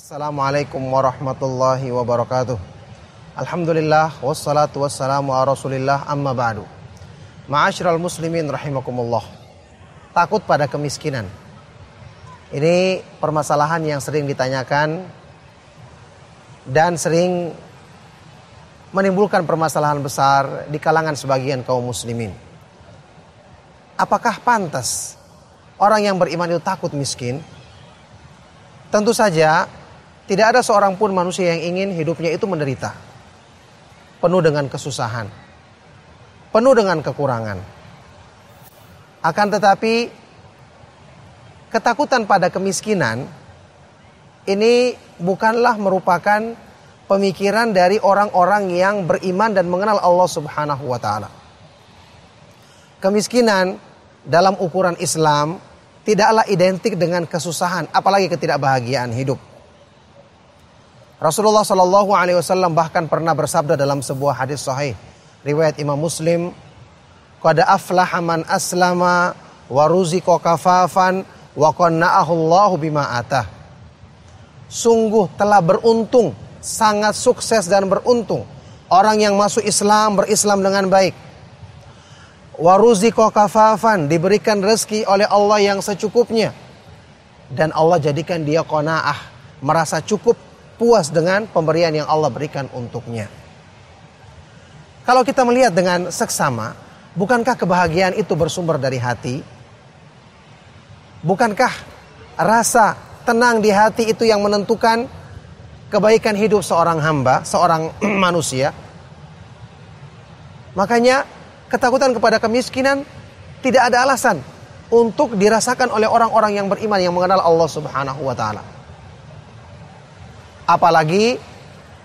Assalamualaikum warahmatullahi wabarakatuh. Alhamdulillah wassalatu wassalamu ala Rasulillah amma ba'du. Ma'asyiral muslimin rahimakumullah. Takut pada kemiskinan. Ini permasalahan yang sering ditanyakan dan sering menimbulkan permasalahan besar di kalangan sebagian kaum muslimin. Apakah pantas orang yang beriman itu takut miskin? Tentu saja tidak ada seorang pun manusia yang ingin hidupnya itu menderita. Penuh dengan kesusahan. Penuh dengan kekurangan. Akan tetapi ketakutan pada kemiskinan ini bukanlah merupakan pemikiran dari orang-orang yang beriman dan mengenal Allah Subhanahu wa taala. Kemiskinan dalam ukuran Islam tidaklah identik dengan kesusahan, apalagi ketidakbahagiaan hidup. Rasulullah Shallallahu Alaihi Wasallam bahkan pernah bersabda dalam sebuah hadis sahih. Riwayat Imam Muslim, "Qad aflaha man aslama wa ruziqa kafafan wa qanna'ahu Allahu bima atah." Sungguh telah beruntung, sangat sukses dan beruntung orang yang masuk Islam berislam dengan baik. Waruziko kafafan diberikan rezeki oleh Allah yang secukupnya. Dan Allah jadikan dia kona'ah merasa cukup puas dengan pemberian yang Allah berikan untuknya. Kalau kita melihat dengan seksama, bukankah kebahagiaan itu bersumber dari hati? Bukankah rasa tenang di hati itu yang menentukan kebaikan hidup seorang hamba, seorang manusia? Makanya ketakutan kepada kemiskinan tidak ada alasan untuk dirasakan oleh orang-orang yang beriman yang mengenal Allah Subhanahu wa taala. Apalagi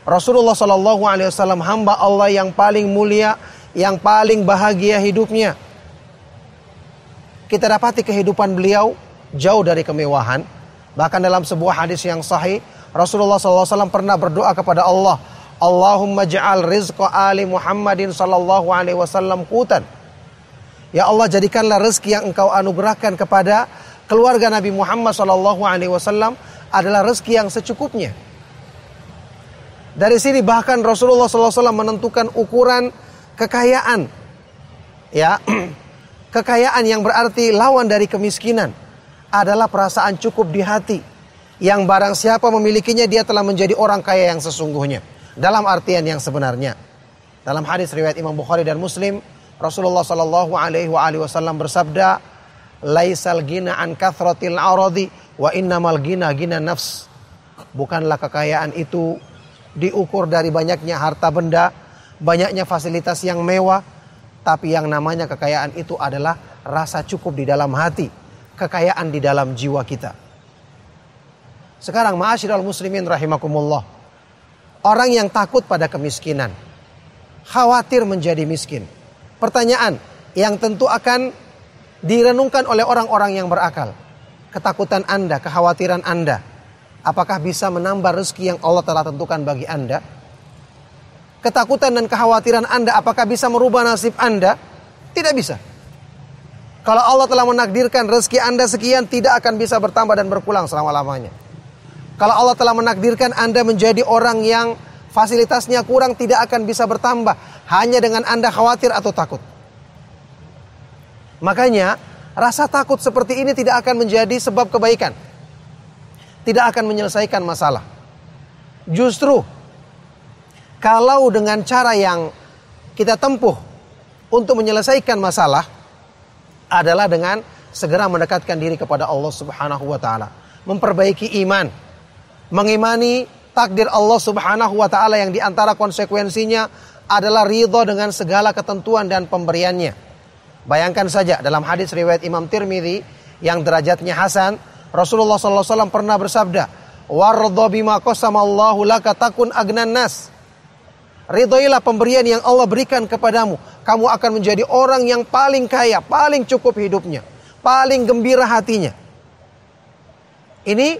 Rasulullah Shallallahu alaihi wasallam hamba Allah yang paling mulia, yang paling bahagia hidupnya. Kita dapati kehidupan beliau jauh dari kemewahan. Bahkan dalam sebuah hadis yang sahih, Rasulullah SAW pernah berdoa kepada Allah, Allahumma ja'al rizqa ali Muhammadin sallallahu alaihi wasallam kutan. Ya Allah jadikanlah rezeki yang engkau anugerahkan kepada keluarga Nabi Muhammad sallallahu alaihi wasallam adalah rezeki yang secukupnya. Dari sini bahkan Rasulullah SAW menentukan ukuran kekayaan. Ya, kekayaan yang berarti lawan dari kemiskinan adalah perasaan cukup di hati. Yang barang siapa memilikinya dia telah menjadi orang kaya yang sesungguhnya dalam artian yang sebenarnya. Dalam hadis riwayat Imam Bukhari dan Muslim, Rasulullah Shallallahu Alaihi Wasallam bersabda, "Laisal gina an kathratil aradi wa innamal gina gina nafs." Bukanlah kekayaan itu diukur dari banyaknya harta benda, banyaknya fasilitas yang mewah, tapi yang namanya kekayaan itu adalah rasa cukup di dalam hati, kekayaan di dalam jiwa kita. Sekarang ma'asyiral muslimin rahimakumullah. Orang yang takut pada kemiskinan, khawatir menjadi miskin. Pertanyaan yang tentu akan direnungkan oleh orang-orang yang berakal. Ketakutan Anda, kekhawatiran Anda, apakah bisa menambah rezeki yang Allah telah tentukan bagi Anda? Ketakutan dan kekhawatiran Anda, apakah bisa merubah nasib Anda? Tidak bisa. Kalau Allah telah menakdirkan rezeki Anda sekian, tidak akan bisa bertambah dan berkurang selama-lamanya. Kalau Allah telah menakdirkan Anda menjadi orang yang fasilitasnya kurang tidak akan bisa bertambah hanya dengan Anda khawatir atau takut. Makanya rasa takut seperti ini tidak akan menjadi sebab kebaikan. Tidak akan menyelesaikan masalah. Justru kalau dengan cara yang kita tempuh untuk menyelesaikan masalah adalah dengan segera mendekatkan diri kepada Allah Subhanahu wa taala, memperbaiki iman, mengimani takdir Allah Subhanahu wa taala yang di antara konsekuensinya adalah ridho dengan segala ketentuan dan pemberiannya. Bayangkan saja dalam hadis riwayat Imam Tirmidzi yang derajatnya hasan, Rasulullah SAW pernah bersabda, "Wardho bima qasamallahu laka takun agnan nas." Ridhoilah pemberian yang Allah berikan kepadamu. Kamu akan menjadi orang yang paling kaya, paling cukup hidupnya, paling gembira hatinya. Ini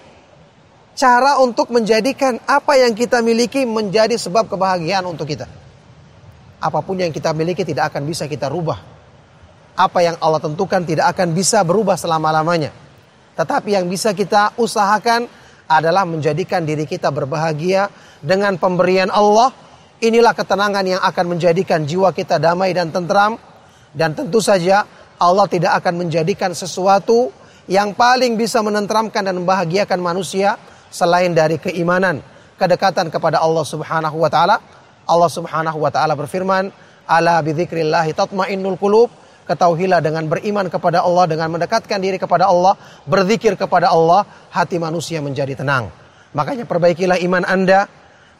cara untuk menjadikan apa yang kita miliki menjadi sebab kebahagiaan untuk kita. Apa pun yang kita miliki tidak akan bisa kita rubah. Apa yang Allah tentukan tidak akan bisa berubah selama-lamanya. Tetapi yang bisa kita usahakan adalah menjadikan diri kita berbahagia dengan pemberian Allah. Inilah ketenangan yang akan menjadikan jiwa kita damai dan tentram. Dan tentu saja Allah tidak akan menjadikan sesuatu yang paling bisa menentramkan dan membahagiakan manusia selain dari keimanan, kedekatan kepada Allah Subhanahu wa taala. Allah Subhanahu wa taala berfirman, "Ala bidzikrillah tatmainnul qulub." Ketahuilah dengan beriman kepada Allah, dengan mendekatkan diri kepada Allah, berzikir kepada Allah, hati manusia menjadi tenang. Makanya perbaikilah iman Anda,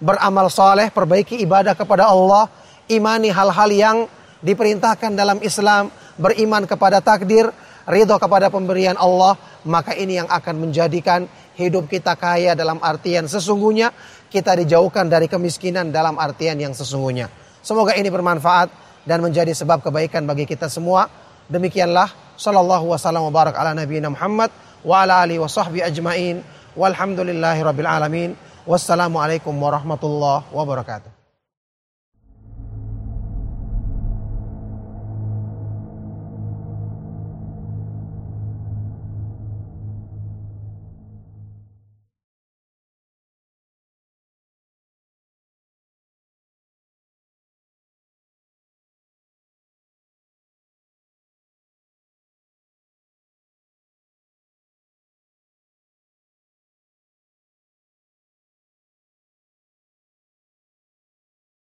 beramal soleh, perbaiki ibadah kepada Allah, imani hal-hal yang diperintahkan dalam Islam, beriman kepada takdir, ridho kepada pemberian Allah, maka ini yang akan menjadikan hidup kita kaya dalam artian sesungguhnya, kita dijauhkan dari kemiskinan dalam artian yang sesungguhnya. Semoga ini bermanfaat dan menjadi sebab kebaikan bagi kita semua. Demikianlah sallallahu wasallam wa barak ala nabiyina Muhammad wa ala alihi ajmain. Alamin. Wassalamualaikum warahmatullahi wabarakatuh.